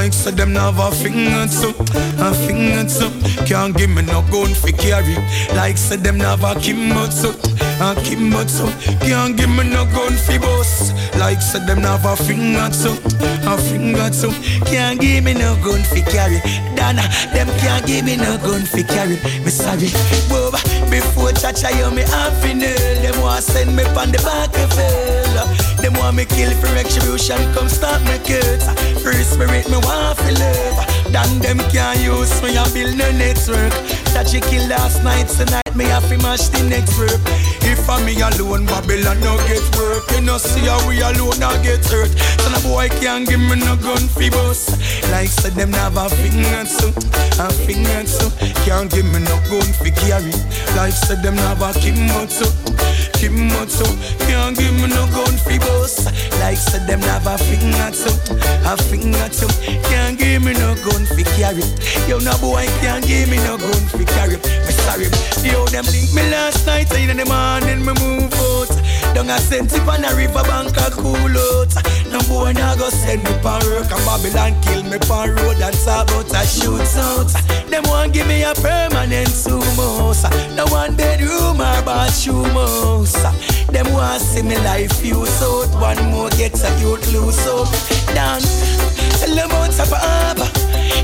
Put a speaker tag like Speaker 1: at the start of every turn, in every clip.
Speaker 1: Like so them have a finger too, a finger too. Can't give me no gun for carry. Like so them have a kimbo too, a kimbo too. Can't give me no gun for boss. Like so them have a finger too, a finger too. Can't give me no gun for carry. Dana, them can't give me no gun for carry. Me sorry, Boba. Before Chacha, you me half in hell. Them want send me on the back of hell. Them want me kill for retribution, come stop me kids. Free spirit, me want to live. Then them can't use me and build no network. That you kill last night, tonight me have to mash the next work. If I'm me alone, Babylon no get work. You know see how we alone not get hurt. So no boy can't give me no gun fi bust. Like said them a finger too, a finger too. Can't give me no gun fi carry. Like said them a kimbo too. Kimbo too. Can't give me no gun fi bust. Like said them a finger too, a finger too. Can't give me no gun fi carry. Yo no boy can't give me no gun fi carry. Me sorry. Yo them link me last night in the morning me move out. Don't a send tip on a river bank a cool out. No boy nah go send me pan work and Babylon kill me pan road and talk about a shootout. Them want give me a permanent sumo. No one bedroom or bathroom house. Want see me life use out. One more gets a youth loose up. Down. Tell them about Sababa.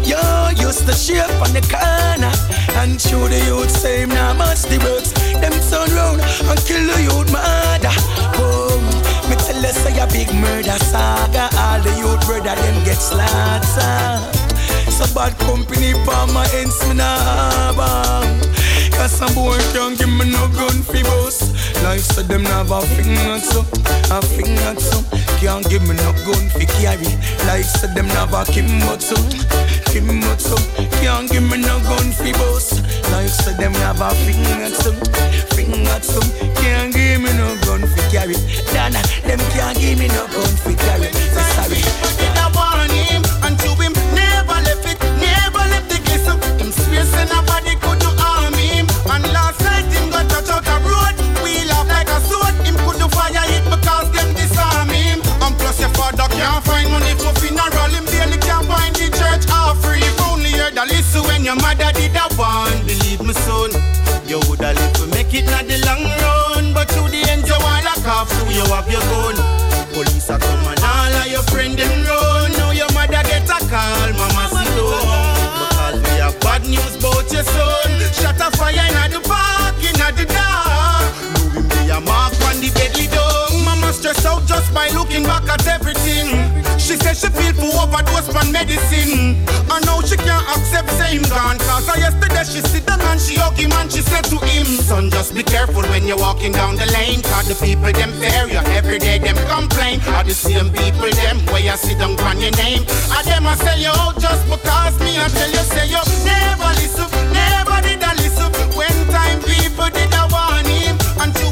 Speaker 1: Yo, used to shape on the corner. And show the youth same now much the works. Them turn round and kill the youth mother. Oh, me tell you say a big murder saga. All the youth brother them get slaughtered. So bad company for my ends me nah. Cause some boy can't give me no gun fi bust. Life said them have a finger so, a finger so. Can't give me no gun fi carry. Life said them have a kimbo so, kimbo so. Can't give me no gun fi bust. Life said them have a finger so, finger so. Can't give me no gun fi carry. Dana, them can't give me no gun fi carry. Sorry.
Speaker 2: Can't find money for funeral. Him barely can't find the church offering. If only heard a listen when your mother did a one. Believe me son, you woulda live to make it not the long run. But to the end you wanna cough through you have your gun. Police are come and all of your friend them run. Now your mother get a call, mama down. Because we have bad news about your son. Shut a fire in the by looking back at everything. She said she feel for overdose on medicine. And now she can't accept say him gone. Cause yesterday she sit down and she hug him and she said to him, Son, just be careful when you're walking down the lane. Cause the people them fear you. Every day them complain. Are the same people them where you sit down on your name. I them I sell you out just because me I tell you say you never listen, never did I listen. When time people did I warn him. And to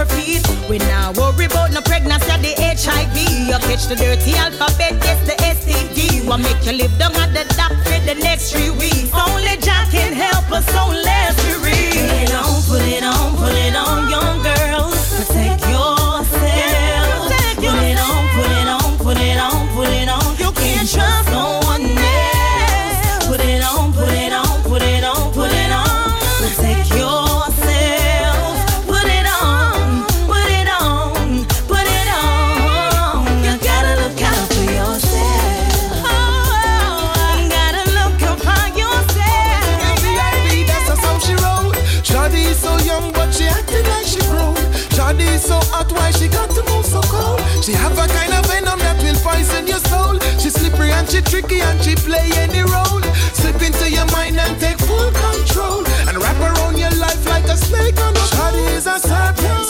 Speaker 3: sore feet. We now worry about no pregnancy or the HIV. You catch the dirty alphabet, yes the STD. What make you live down at the dock for the next three weeks? Only Jack can help us, so let's.
Speaker 4: Put it on, put it on,
Speaker 5: she tricky and she play any role. Slip into your mind and take full control. And wrap around your life like a snake on a Shawty is a serpent,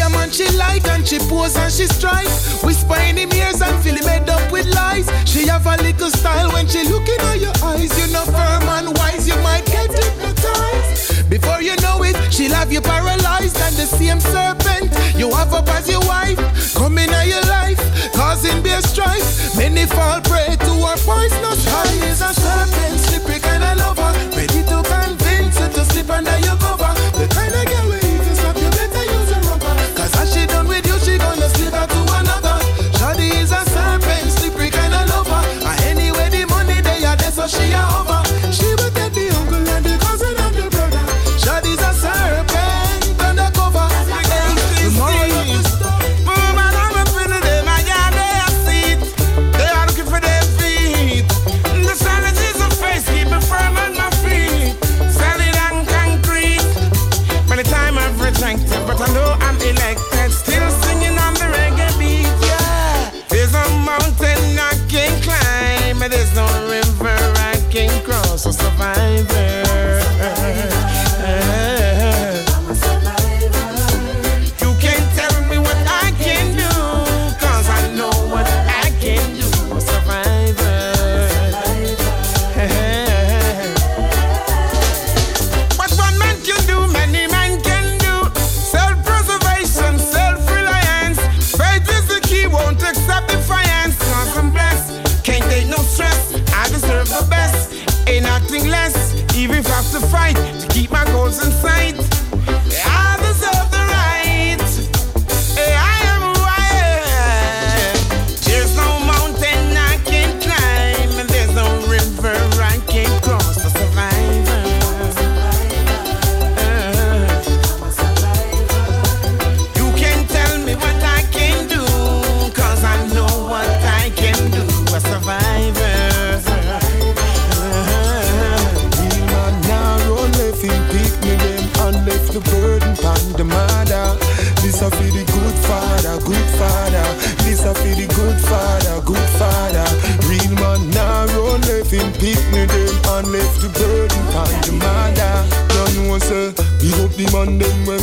Speaker 6: a man she like and she pose and she strike. Whisper in him ears and fill him head up with lies. She have a little style when she look in your eyes. You know firm and wise, you might get hypnotized. Before you know it, she'll have you paralyzed and the same serpent you have up as your wife. Coming in your life, causing beer strife. Many fall prey to her poisonous high. Is a serpent, slippery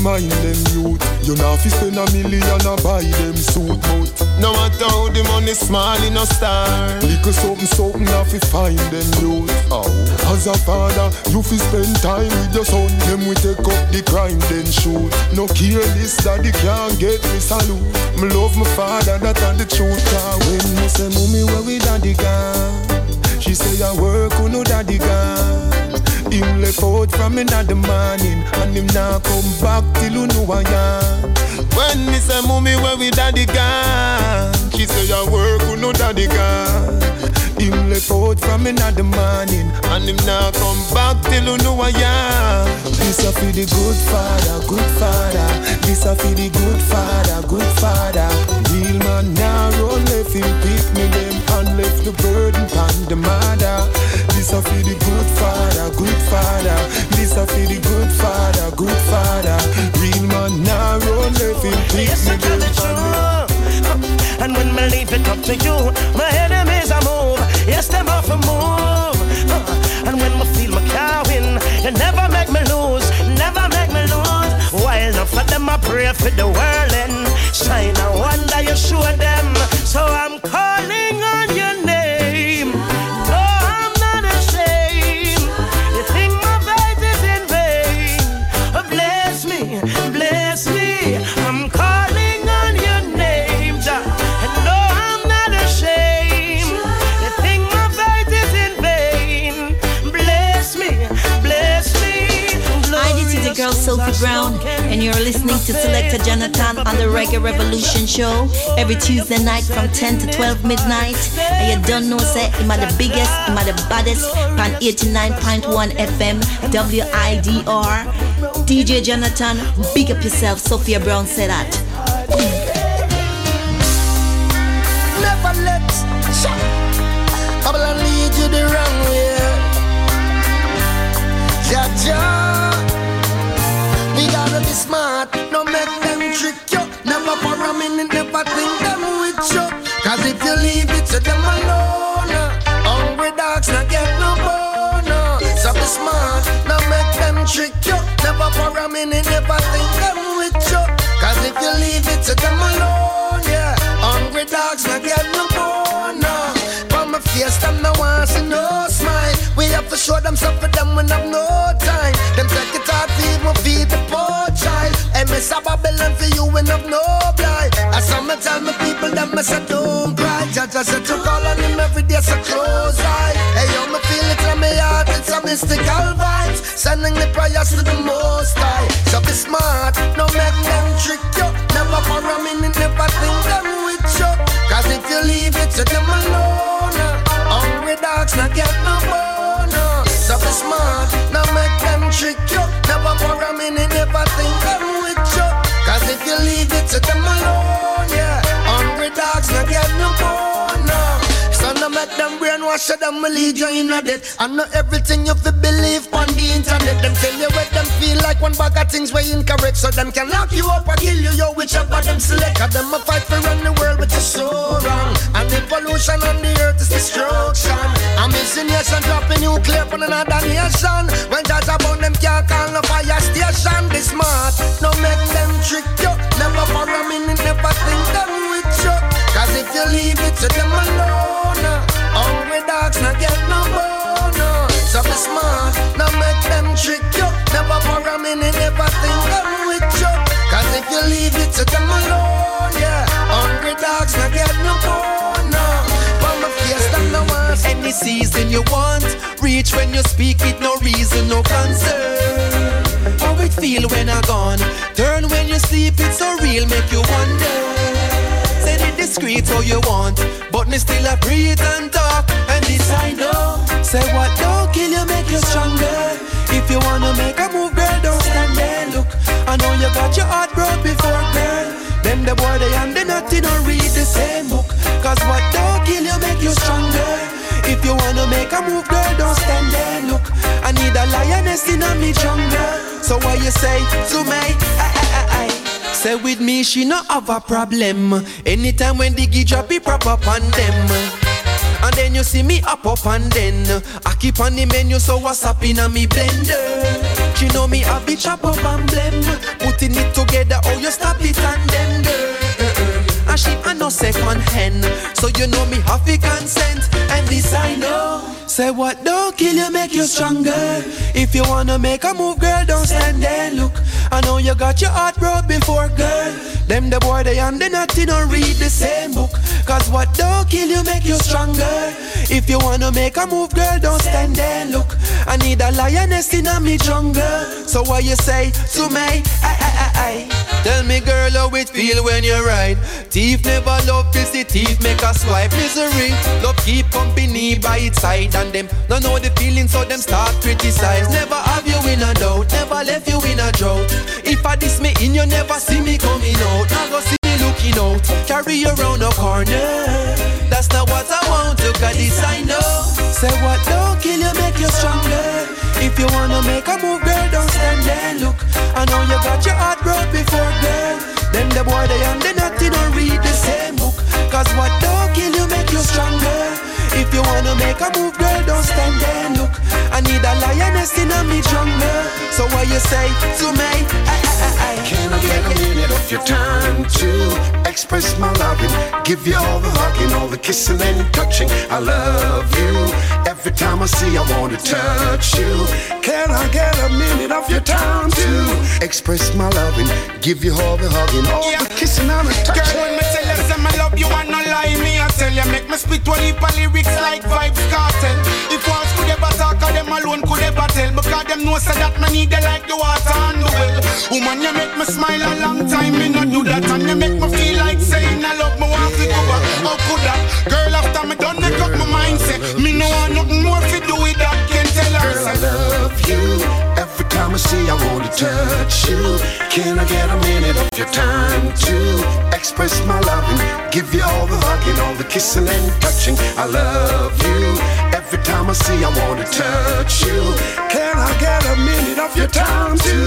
Speaker 6: mind them youth. You know fi spend a million and buy them suit mouth. No matter how the money small in a star. Little something something have to find them youth. Oh. As a father, you fi spend time with your son. Them we take up the crime then shoot. No careless daddy can't get me salute. Me love my father, that and the truth. Cause when me say mommy where we daddy gone, she say I work who no daddy gone. Him left out from in the morning And him now come back till you know I am. When me say mommy where we daddy gone? She say I work who no daddy gone? Him left out from in the morning And him now come back till you know I am. This a for the good father, good father. This a for the good father, good father. Real man run left him pick me them And left the burden on the mother. This a for the good father,
Speaker 7: to you, my enemies I move. Yes, them off a move. Uh, And when me feel my car win, you never make me lose, never make me lose. While enough of them I pray for the world and shine a
Speaker 8: you're listening to Selector Jonathan on the Reggae Revolution Show every Tuesday night from 10 to 12 midnight. And you don't know, say, I'm the biggest, I'm the baddest, on 89.1 FM, WIDR. DJ Jonathan, big up yourself, Sophia Brown said that. Leave it to them alone. Hungry dogs not get no bone. So be smart, now make them trick you. Never for a minute, never think them with you. Cause if you leave it to them alone, yeah. Hungry dogs not get no bone. From my face, them no want see no smile. We have to show them something, them we have no time. And miss a Babylon for you, we have no blind. I saw me tell me people that me say don't cry. Judge I said to call on him every day, so close eye. Hey yo, me feel it in my heart, it's a mystical vibes. Sending the prayers to the most high. So be smart, no make them trick you. Never for a minute, never think them with you. Cause if you leave it to them alone, hungry dogs not get no bone. So be smart, no make them trick you. Never for a minute, never think them if you leave it to them alone, yeah, you, them will lead you in a debt. And not everything you fi believe on the internet. Them tell you what them feel like one bag of things way incorrect. So them can lock you up or kill you, yo, whichever them select. Cause them a fight for run the world, which is so wrong. And the pollution on the earth is destruction. I'm missing nation dropping nuclear on another nation. When judge about them can't call no fire station. This smart, no make them trick you. Never for a minute, never think them with you. Cause if you leave it to them alone, uh, hungry dogs not get no bone. So be smart, now make them trick you. Never for a minute, never think them with you. Cause if you leave it to them alone, yeah, hungry dogs not get no bone. From my face, them no want
Speaker 9: Any season you want, reach when you speak it, no reason, no concern. How it feel when I gone? Turn when you sleep, it's so real, make you wonder. Say it discreet how you want, but me still a breathe and talk, and this I know. Say what don't kill you, make you stronger. If you wanna make a move, girl, don't stand there. Look, I know you got your heart broke before, girl. Them the boy they and the naughty don't read the same book. Cause what don't kill you, make you stronger. If you wanna make a move, girl, don't stand there. Look, I need a lioness in a me jungle. So what you say to me? Aye, aye, aye. Say with me, she no have a problem. Anytime when the drop, it prop up on them. And then you see me up up and then I keep on the menu, so what's up in a me blender? She know me have it chop up and blend. Putting it together, oh you stop it and then girl. uh-uh. And she a no second hand, so you know me have to consent. And this I know. Say what don't kill you, make you stronger. If you wanna make a move, girl, don't stand there. Look, I know you got your heart broke before, girl. Them the boy they and the naughty don't read the same book. Cause what don't kill you, make you stronger. If you wanna make a move, girl, don't stand there. Look, I need a lioness in a me jungle. So what you say to me? Aye, aye, aye, aye. Tell me, girl, how it feel when you ride. Thief never love this, the make a swipe. Misery, love keep company by its side, and them don't know the feeling, so them start criticize. Never have you in a doubt, never left you in a drought. If I diss me in, you never see me coming out. Now go see me looking out, carry around a corner. That's not what I want, look at this I know. Say what don't kill you, make you stronger. If you wanna make a move, girl, don't stand there. Look, I know you got your heart before, girl. Them the boy they and the naughty don't read the same book. Cause what don't kill you, make you stronger. You wanna make a move, girl, don't stand there. Look, I need a lioness in a me jungle. So what you say to me? Aye, aye, aye, aye.
Speaker 10: Can I get a minute of your time to express my loving? Give you all the hugging, all the kissing and touching. I love you. Every time I see, I want to touch you. Can I get a minute of your time to express my loving? Give you all the hugging, all
Speaker 11: Yeah.
Speaker 10: the kissing and the
Speaker 11: Girl,
Speaker 10: touching.
Speaker 11: when me say me love you and no lie me, I tell you make me spit one heap of lyrics like Vybz Kartel. If once could ever talk, of them alone could ever tell. Because them know say that me need you like the water and the well. Woman, you make me smile a long time, me not do that. And you make me feel like saying I love me, want to go back. How could that? Girl, after me done, make up my mind, say me no want nothing more to do with that. Her,
Speaker 10: Girl, I love you. Every time I see, I want to touch you. Can I get a minute of your time to express my loving? Give you all the hugging, all the kissing and touching. I love you. Every time I see, I want to touch you. Can I get a minute of your time to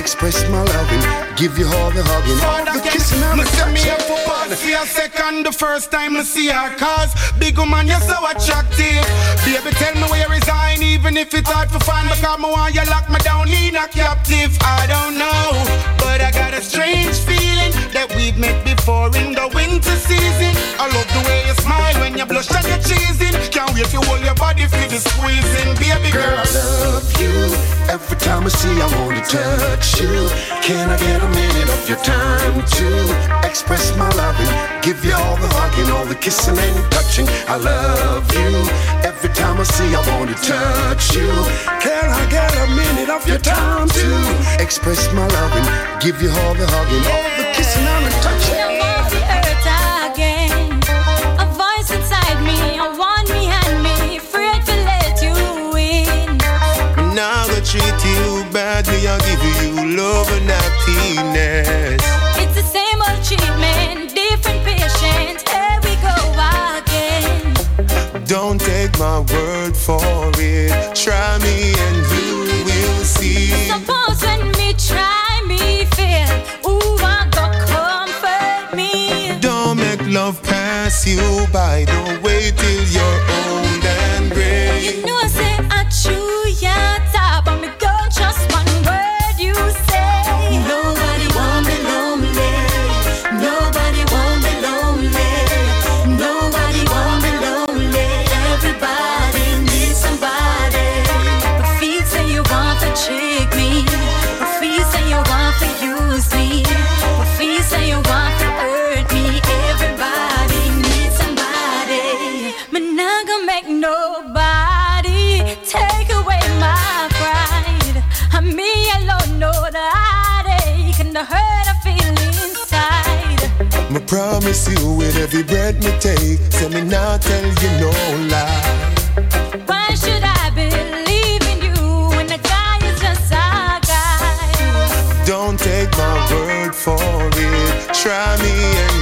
Speaker 10: express my loving, give you all the hugging, all the kissing and the touching.
Speaker 12: For pause a second the first time I see her cause big woman you're so attractive. Baby tell me where you resign even if it's hard to find because I want you lock me down in a captive. I don't know, but I got a strange feeling that we've met before in the winter season. I love the way you smile when you blush and you're cheesing. Can't wait to hold your body for the squeezing, baby girl.
Speaker 10: Girl, I love you. Every time I see, I want to touch you. Can I get a minute of your time to express my loving? Give you all the hugging, all the kissing and touching. I love you. Every time I see, I want to touch you. Can I get a minute of your time to express my loving? Give you all the hugging, all the kissing and the touching.
Speaker 13: I want the earth again. A voice inside me, I want me and me, afraid to let you in.
Speaker 14: Now I treat you bad, me I give you love and happiness.
Speaker 13: It's the same old treatment, different patient. Here we go again.
Speaker 14: Don't take my word for it. Try me and you will see. You by. the way till you're
Speaker 13: you
Speaker 14: with every breath me take. Say me not tell you no lie.
Speaker 13: Why should I believe in you when the guy is just a guy?
Speaker 14: Don't take my word for it. Try me and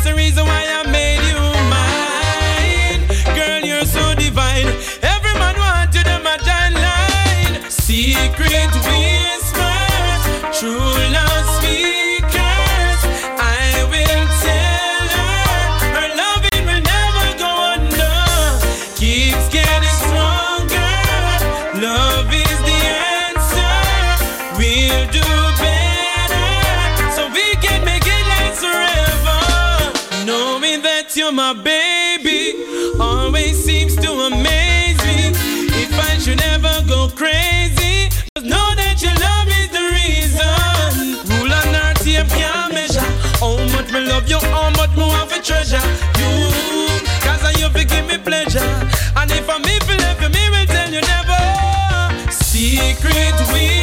Speaker 15: that's the reason why I crazy, just know that your love is the reason. Rule on earth, you can't measure how much me love you, how much me want to treasure you. Cause you give me pleasure. And if I'm if you me will tell you never. Secret whispers,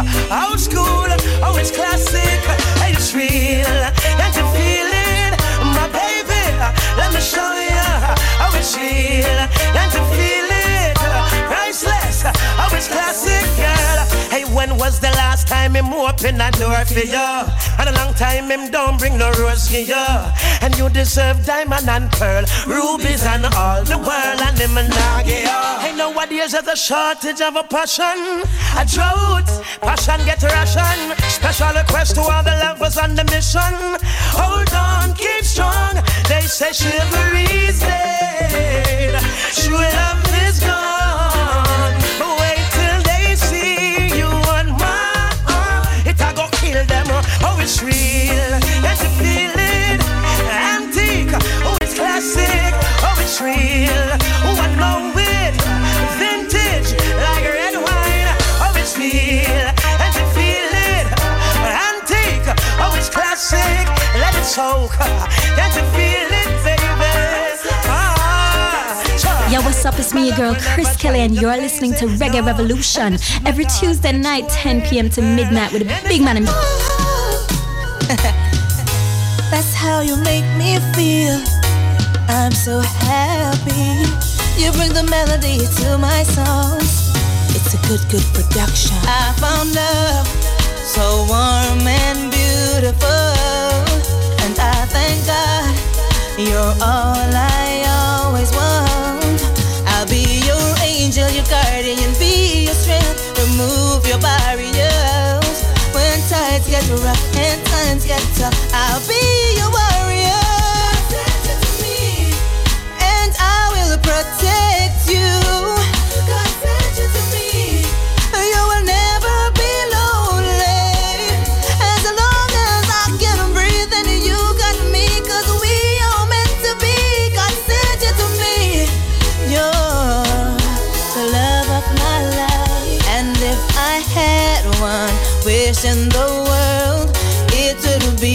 Speaker 16: Old school.
Speaker 7: Oh, it's classic. Hey, it's real. Can't you feel it? My baby, let me show you how it's real. Can't you feel it? Priceless. Oh, it's classic, when was the last time him open a door for you? And a long time him don't bring no rose for you. And you deserve diamond and pearl, rubies and all the world. And him give you. Hey, nowadays there's a shortage of a passion, a drought. Passion get ration. Special request to all the lovers on the mission. Hold on, keep strong. They say chivalry's dead. It. Can't you feel it, baby? Ah.
Speaker 17: Yo, what's up? It's me, your girl Chris Kelly, and you're listening to Reggae Revolution every Tuesday night, 10 p.m. to midnight, with a big man. in-
Speaker 4: That's how you make me feel. I'm so happy. You bring the melody to my songs. It's a good, good production. I found love so warm and beautiful. You're all I always want. I'll be your angel, your guardian, be your strength. Remove your barriers. When times get rough and times get tough, I'll be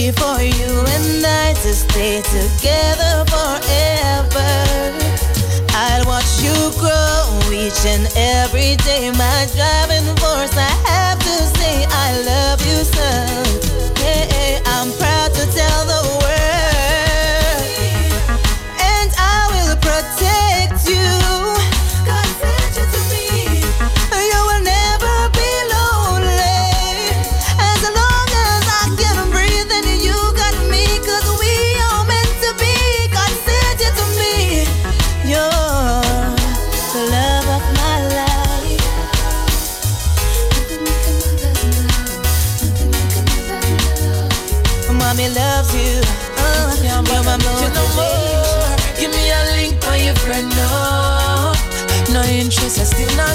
Speaker 4: be for you and I to stay together forever. I'll watch you grow each and every day. My driving force, I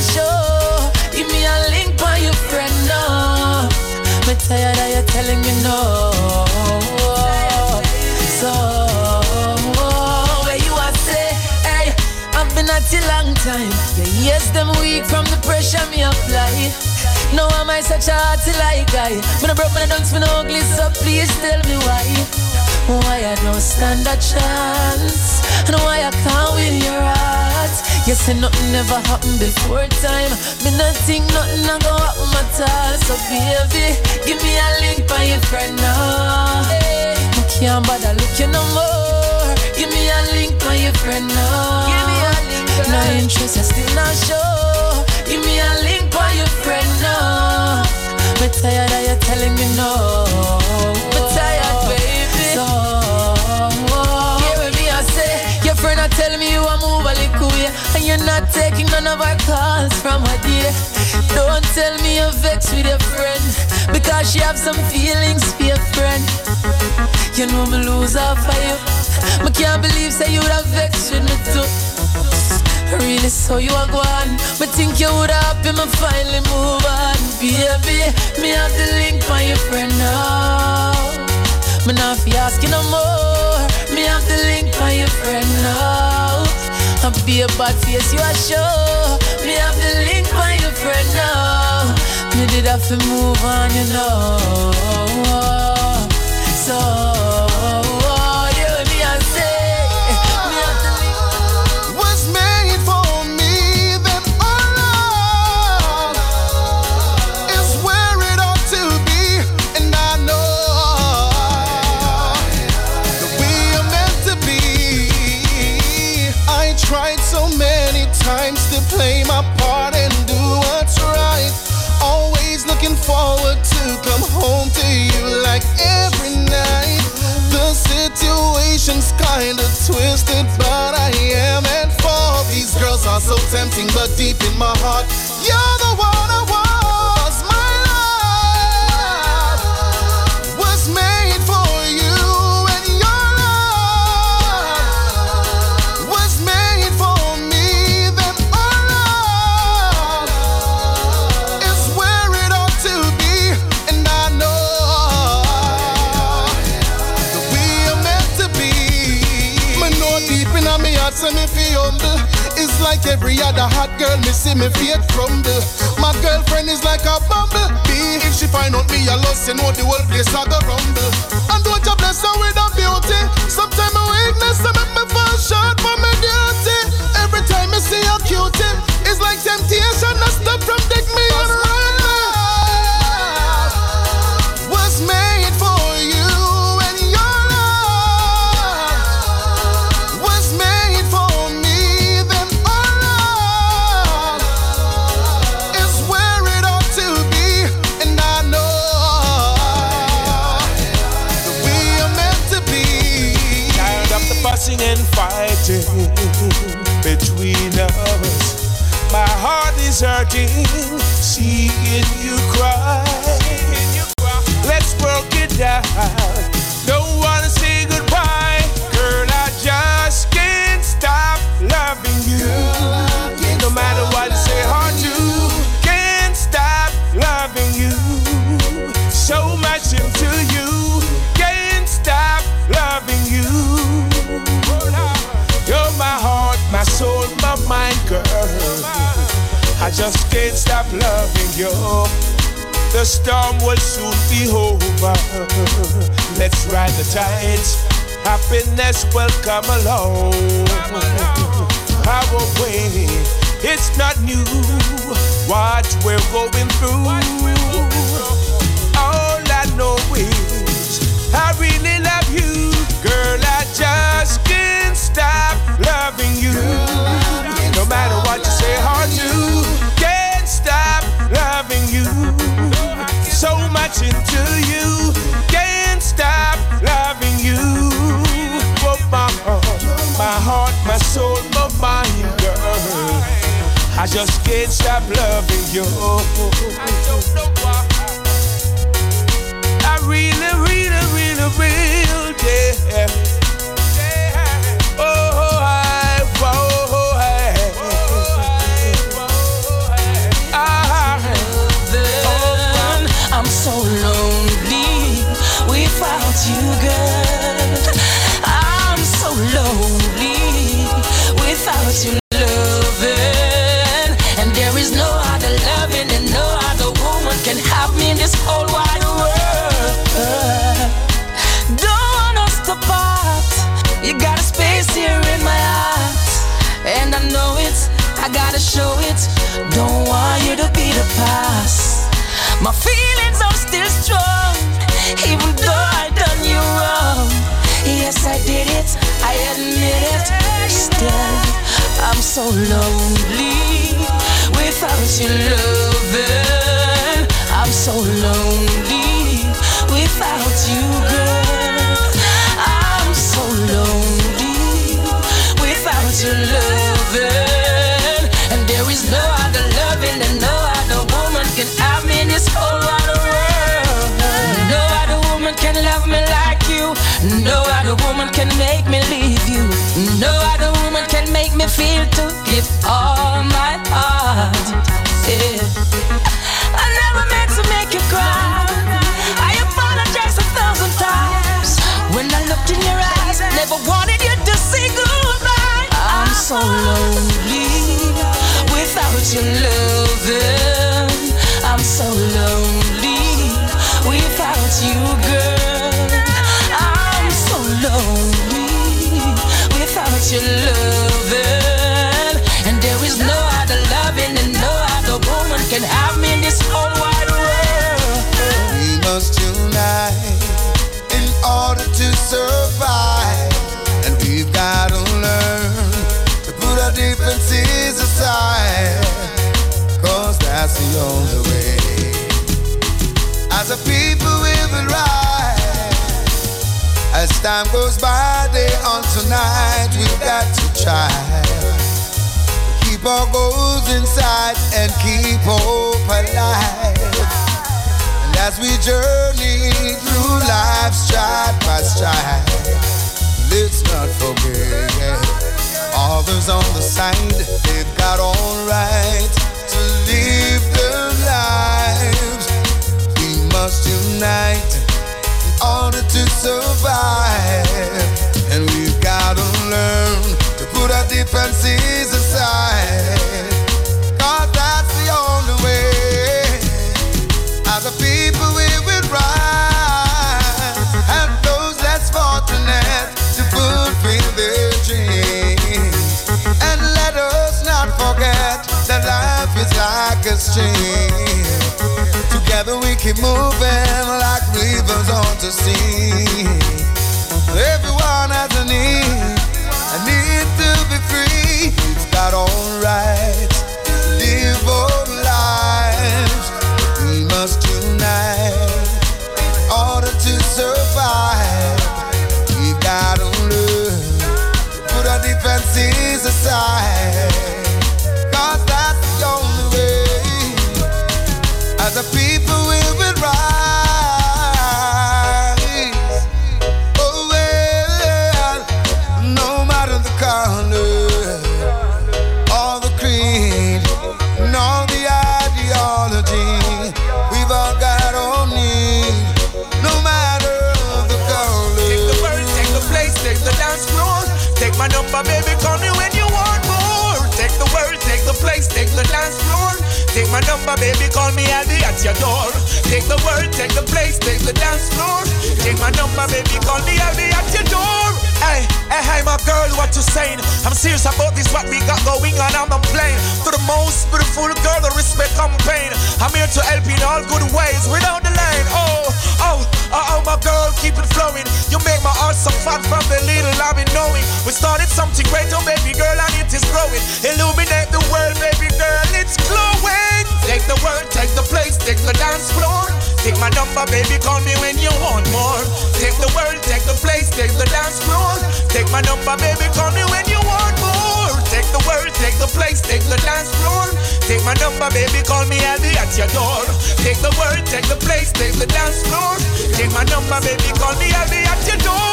Speaker 18: show. Give me a link for your friend, no. Me tired of you telling me no. So, where you are say, hey, I've been at you long time. Yeah, yes, them weak from the pressure me apply. No, am I such a hearty like guy? When I broke my me no ugly, so please tell me why. Why I don't stand a chance And why I can't win your heart You say nothing never happened before time. Me not think nothing a go happen at all So baby, give me a link for your friend now. Hey. I can't bother looking no more. Give me a link for your friend now. Give me a link No interest, I still not show Give me a link for your friend now. Me tired of you telling me no. Me tired, baby. So, oh. hear what me I say Your friend telling me you are move a little way you're not taking none of our calls from her dear Don't tell me you're vexed with your friend Because she have some feelings for your friend You know me lose off of you Me can't believe say you would have vexed with me too Really, so you are gone. Me think you would happy, me finally move on. Baby, me have the link for your friend now. Me not fi ask you no more. Me have the link for your friend now. And baby,
Speaker 15: your bad face, you are sure. Me have the link by your friend now. Me did have to move on, you know. So.
Speaker 19: Situation's kinda twisted, but I am and for these girls are so tempting, but deep in my heart, you're the one I want. Me fate crumble. My girlfriend is like a bumblebee. If she find out me a loss, you know the whole place a go rumble.
Speaker 20: Just can't stop loving you. The storm will soon be over. Let's ride the tides. Happiness will come along. Our way, it's not new. What we're going through. All I know is I really love you, girl. I just can't stop loving you. No matter what you say hard to, So much into you, can't stop loving you. Oh, my heart, my heart, my soul, my mind, girl. I just can't stop loving you. I really, really, really, really,
Speaker 15: past. My feelings are still strong, even though I done you wrong. Yes, I did it, I admit it. Still, I'm so lonely without your loving. I'm so lonely without you, girl. This whole wide world. No other woman can love me like you. No other woman can make me leave you. No other woman can make me feel to give all my heart. Yeah. I never meant to make you cry. I apologize a thousand times. When I looked in your eyes, never wanted you to say goodbye. I'm so lonely without your loving.
Speaker 21: Cause that's the only way. A people, will rise. As time goes by, day on tonight, we've got to try. Keep our goals inside and keep hope alive. And as we journey through life stride by stride, let's not forget others on the side. They've got all right to live must unite in order to survive. And we've got to learn to put our differences aside. Cause that's the only way. As a people, we will rise. Help those less fortunate to fulfill their dreams. And let us not forget that life is like a stream. Together we keep moving like rivers on the sea. Everyone has a need, a need to be free. We've got all right to live our lives. We must unite in order to survive. We gotta learn to put our differences aside.
Speaker 20: My number, baby, call me, I'll be at your door. Take the world, take the place, take the dance floor. Take my number, baby, call me, I'll be at your door. Hey, hey, hey, my girl, what you saying? I'm serious about this, what we got going on, I'm not playing. To the most beautiful girl, the respect campaign. I'm here to help in all good ways, without delay. Oh, oh, oh, oh, my girl, keep it flowing. You make my heart so fat from the little I've been knowing. We started something great, oh baby girl, and it is growing. Illuminate the world, baby girl, it's glowing. Take the world, take the place, take the dance floor. Take my number, baby, call me when you want more. Take the world, take the place, take the dance floor. Take my number, baby, call me when you want more. Take the world, take the place, take the dance floor. Take my number, baby, call me, I'll be at your door. Take the world, take the place, take the dance floor. Take my number, baby, call me, I'll be at your door.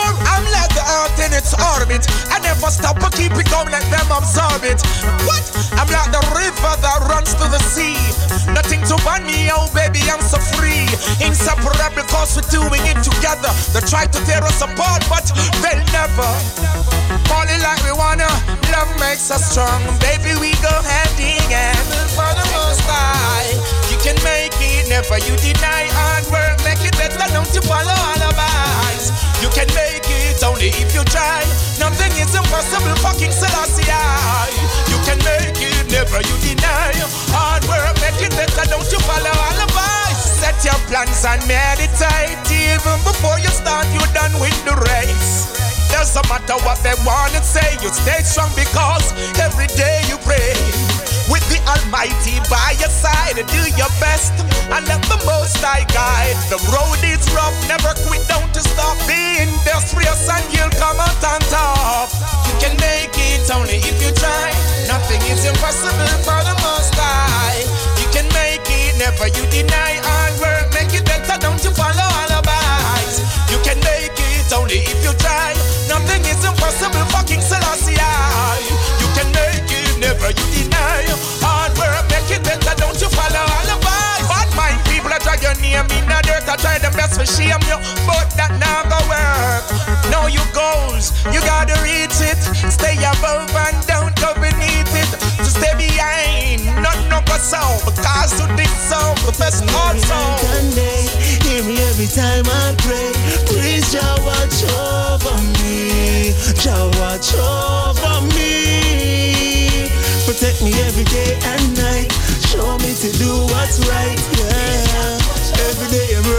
Speaker 20: In its orbit. I never stop, but keep it going, let them absorb it. What? I'm like the river that runs to the sea. Nothing to ban me, oh baby, I'm so free. Inseparable, cause we're doing it together. They try to tear us apart, but they'll never. Call it like we wanna. Love makes us strong, baby. We go hand in hand for the most high. Never you deny hard work. Make it better, don't you follow alibis. You can make it only if you try. Nothing is impossible, fucking Selassie. You can make it, never you deny hard work. Make it better, don't you follow alibis. Set your plans and meditate. Even before you start, you're done with the race. Doesn't matter what they wanna say, you stay strong because every day you pray. With the Almighty by your side, do your best and let the Most High guide. The road is rough, never quit, don't stop being industrious and you'll come out on top. You can make it only if you try. Nothing is impossible for the Most High. You can make it, never you deny hard work. Make it better, don't shame you, but that now go work. Know your goals, you gotta reach it. Stay above and don't go beneath it. To stay behind, not no Cause to this the best art song.
Speaker 22: Hear me every time I pray. Please, Jah watch over me. Jah watch over me. Protect me every day and night. Show me to do what's right. Yeah.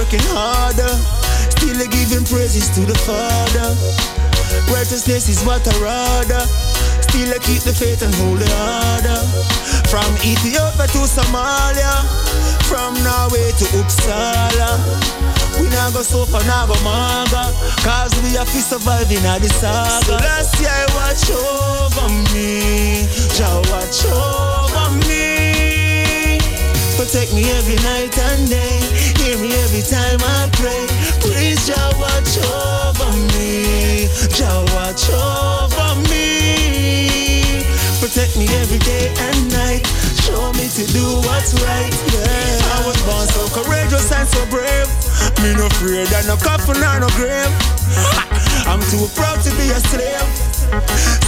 Speaker 22: Working harder. Still giving praises to the Father. Righteousness is what I rather. Still I keep the faith and hold the order. From Ethiopia to Somalia, from Norway to Uppsala. We now go so far, now go manga. Cause we have to survive in the saga. Selassie, watch over me. Jah watch over me. Protect me every night and day. Afraid of no coffin or no grave. I'm too proud to be a slave.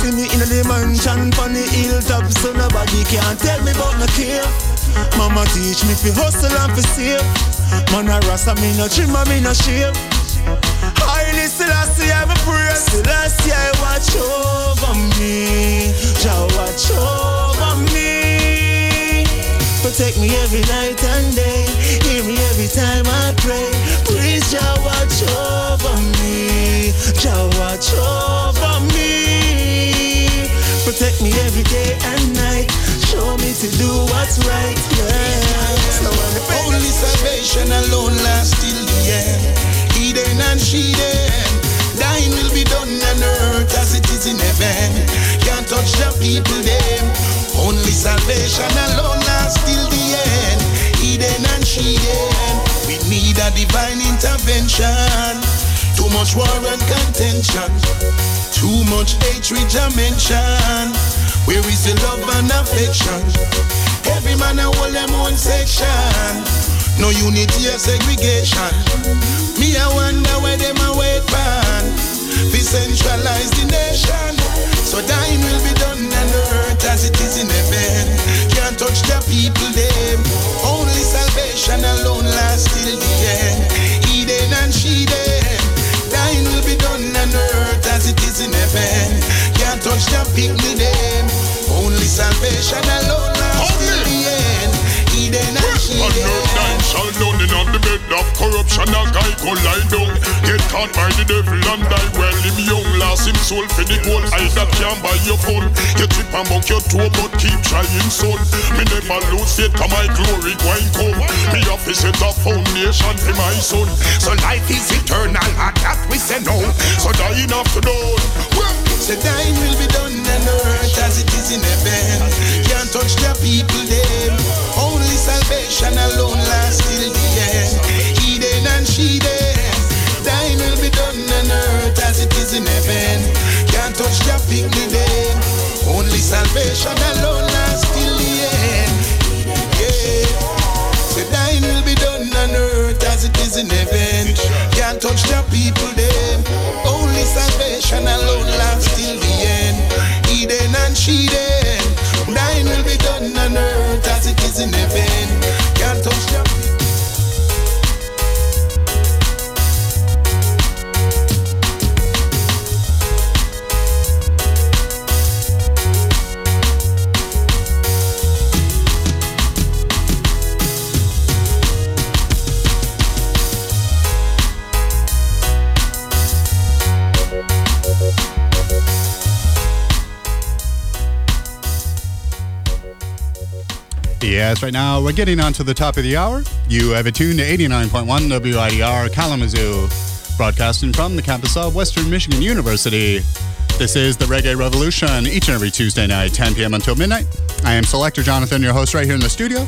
Speaker 22: See me in the mansion on the hilltop, so nobody can tell me about no cave. Mama teach me fi hustle and fi save. Man a rasta, me no trim me no shave. Haile Selassie, I'm a prayer. Selassie, watch over me. Jah watch over me. Protect me every night and day. Hear me every time I pray. Please, Jah watch over me. Jah watch over me. Protect me every day and night. Show me to do what's right. Yeah.
Speaker 11: Only salvation alone lasts till the end. Eden and Sheden. Thine will be done on earth as it is in heaven. Can't touch the people them. Only salvation alone lasts till the end. Eden and Sheden. We need a divine intervention. Too much war and contention. Too much hatred I mention. Where is the love and affection? Every man a hold them own section. No unity or segregation. Me I wonder where them a wait pan. We centralize the nation. So thine will be done on earth as it is in heaven. Can't touch the people them. Only salvation alone lasts till the end. Eden and Sheden. Thine will be done on earth as it is in heaven. Can't touch the people them. Only salvation alone And
Speaker 23: earth nine shall done in on the bed of corruption A guy go lie down. Get caught by the devil and die Well. Him young Lost him soul for the gold I that can buy your phone. You trip and buck your toe But keep trying son. Me never lose faith Cause my glory going come. Me have to set a foundation for my son.
Speaker 11: So life is eternal and that we say no. So dying after dawn. Say thine will be done on earth as it is in heaven. Can't touch the people them. Only salvation alone lasts till the end. He Eden and she Sheden Thine will be done on earth as it is in heaven. Can't touch the people them Only salvation alone lasts till the end. Yeah. Say thine will be done on earth as it is in heaven. Can't touch the people them. Only salvation alone
Speaker 24: Right now we're getting on to the top of the hour. You have it tuned to 89.1 WIDR Kalamazoo, broadcasting from the campus of Western Michigan University. This is the Reggae Revolution each and every Tuesday night, 10 p.m. until midnight. I am Selector Jonathan, your host right here in the studio.